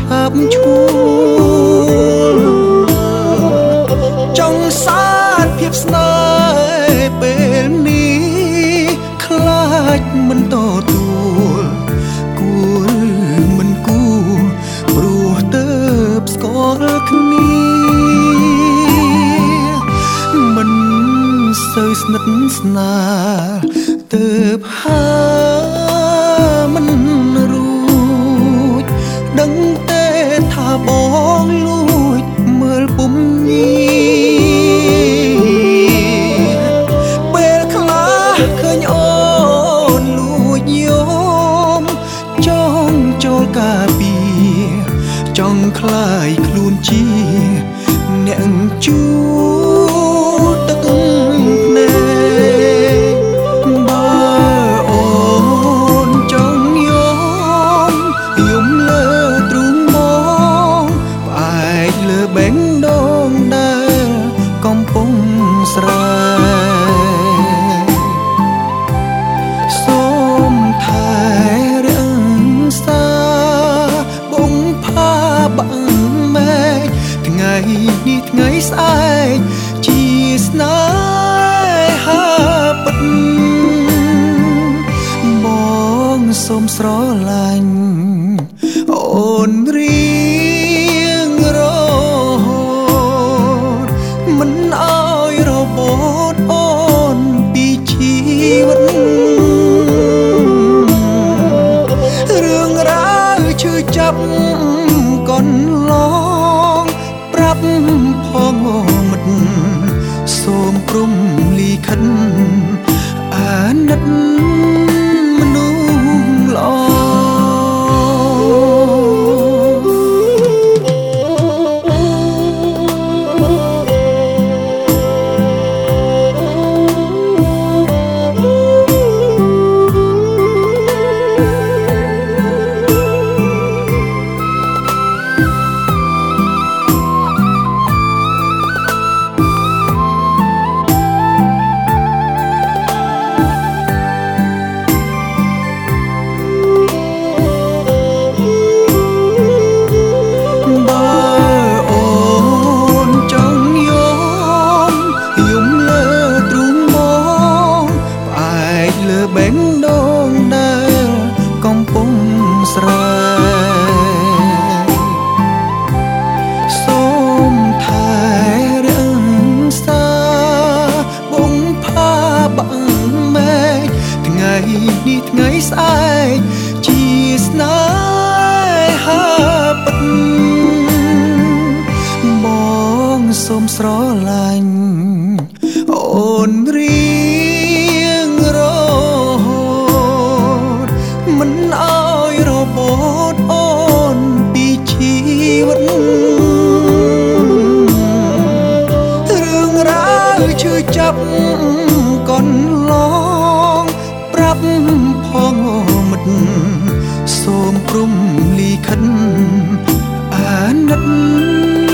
ឆាប់ឈួលចង់សាទភាពស្នេហ៍ពេលនេះខ្លាចមិនតទួលគួរមិនគួរព្រោះទៅស្គាល់គ្នាមិនសូវស្និទ្ធស្នាលទៅហើយ ជា អ្នកជួទឹកភ្នែកបើអូនចង់យំយំលើទ្រូងមកផ្អែកលើបេងដូងដែលកំពុងស្រែ សូមស្រឡាញ់អូនរីងរហូតមិនអើយរបូតអូនពីជីវិតរឿងរ៉ាវឈឺចាប់កន្លងប្រាប់ផងមិត្តសូមព្រមលីខិនអាណិត នេះថ្ងៃស្អែកជាស្នេហាពិតបងសូមស្រឡាញ់អូនរីងរហូតមិនអើរបូតអូនពីជីវិតរឿងរ៉ាវឈឺចាប់កន្លង ប្រាប់ផងមិត្តសូមព្រមលីខិនអាណិត